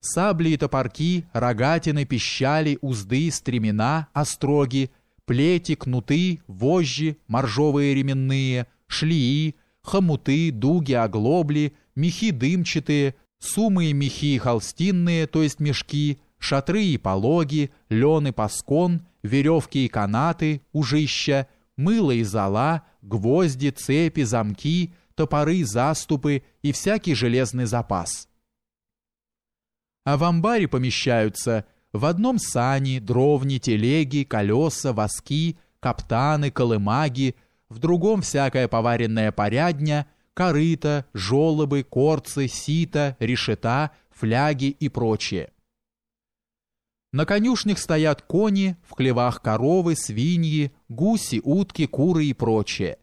Сабли и топорки, рогатины, пищали, узды, стремена, остроги, плети, кнуты, вожжи, моржовые ременные, шлии, хомуты, дуги, оглобли, мехи дымчатые, сумы и мехи холстинные, то есть мешки, шатры и пологи, лен и паскон, веревки и канаты, ужища, мыло и зола, гвозди, цепи, замки, топоры, заступы и всякий железный запас. А в амбаре помещаются в одном сани, дровни, телеги, колеса, воски, каптаны, колымаги, в другом всякая поваренная порядня, корыта, жолобы, корцы, сито, решета, фляги и прочее. На конюшнях стоят кони, в хлевах коровы, свиньи, гуси, утки, куры и прочее.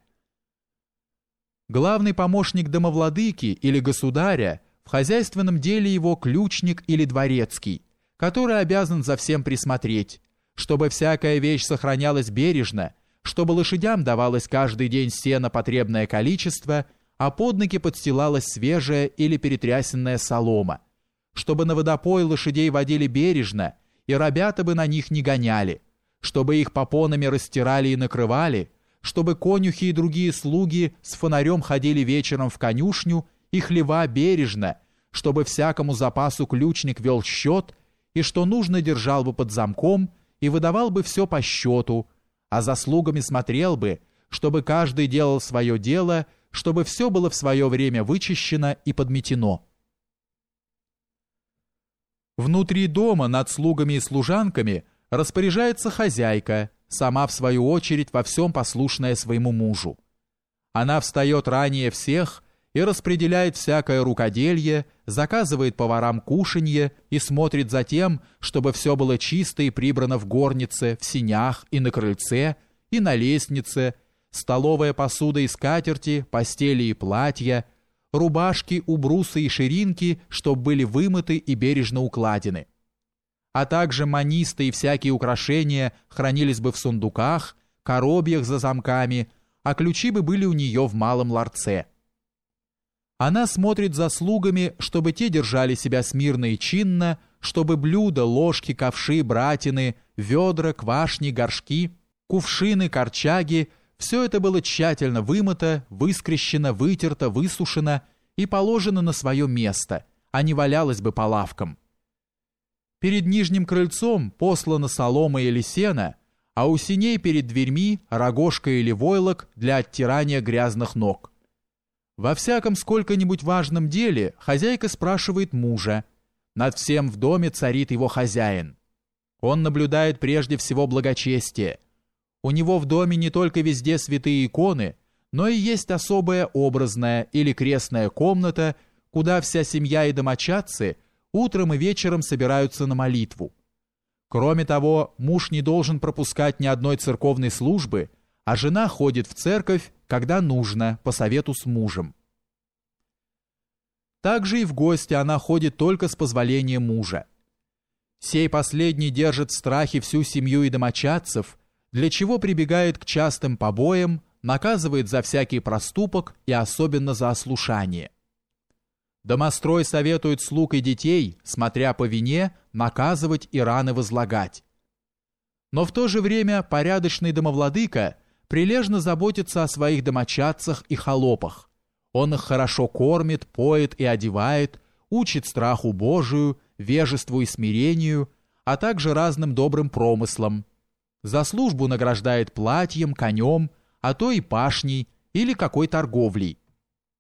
Главный помощник домовладыки или государя в хозяйственном деле его ключник или дворецкий, который обязан за всем присмотреть, чтобы всякая вещь сохранялась бережно, чтобы лошадям давалось каждый день сено потребное количество, а под ноги подстилалась свежая или перетрясенная солома, чтобы на водопой лошадей водили бережно, и ребята бы на них не гоняли, чтобы их попонами растирали и накрывали, чтобы конюхи и другие слуги с фонарем ходили вечером в конюшню и хлева бережно, чтобы всякому запасу ключник вел счет и что нужно держал бы под замком и выдавал бы все по счету, а заслугами смотрел бы, чтобы каждый делал свое дело, чтобы все было в свое время вычищено и подметено. Внутри дома над слугами и служанками распоряжается хозяйка, сама в свою очередь во всем послушная своему мужу. Она встает ранее всех и распределяет всякое рукоделье, заказывает поварам кушанье и смотрит за тем, чтобы все было чисто и прибрано в горнице, в синях и на крыльце, и на лестнице, столовая посуда и скатерти, постели и платья – рубашки, убрусы и ширинки, чтоб были вымыты и бережно укладены. А также манисты и всякие украшения хранились бы в сундуках, коробьях за замками, а ключи бы были у нее в малом ларце. Она смотрит за слугами, чтобы те держали себя смирно и чинно, чтобы блюда, ложки, ковши, братины, ведра, квашни, горшки, кувшины, корчаги – все это было тщательно вымыто, выскрещено, вытерто, высушено и положено на свое место, а не валялось бы по лавкам. Перед нижним крыльцом послана солома или сено, а у синей перед дверьми рогожка или войлок для оттирания грязных ног. Во всяком сколько-нибудь важном деле хозяйка спрашивает мужа. Над всем в доме царит его хозяин. Он наблюдает прежде всего благочестие – у него в доме не только везде святые иконы, но и есть особая образная или крестная комната, куда вся семья и домочадцы утром и вечером собираются на молитву. Кроме того, муж не должен пропускать ни одной церковной службы, а жена ходит в церковь, когда нужно, по совету с мужем. Также и в гости она ходит только с позволения мужа. Сей последний держит в страхе всю семью и домочадцев – для чего прибегает к частым побоям, наказывает за всякий проступок и особенно за ослушание. Домострой советует слуг и детей, смотря по вине, наказывать и раны возлагать. Но в то же время порядочный домовладыка прилежно заботится о своих домочадцах и холопах. Он их хорошо кормит, поет и одевает, учит страху Божию, вежеству и смирению, а также разным добрым промыслам, за службу награждает платьем, конем, а то и пашней или какой торговлей –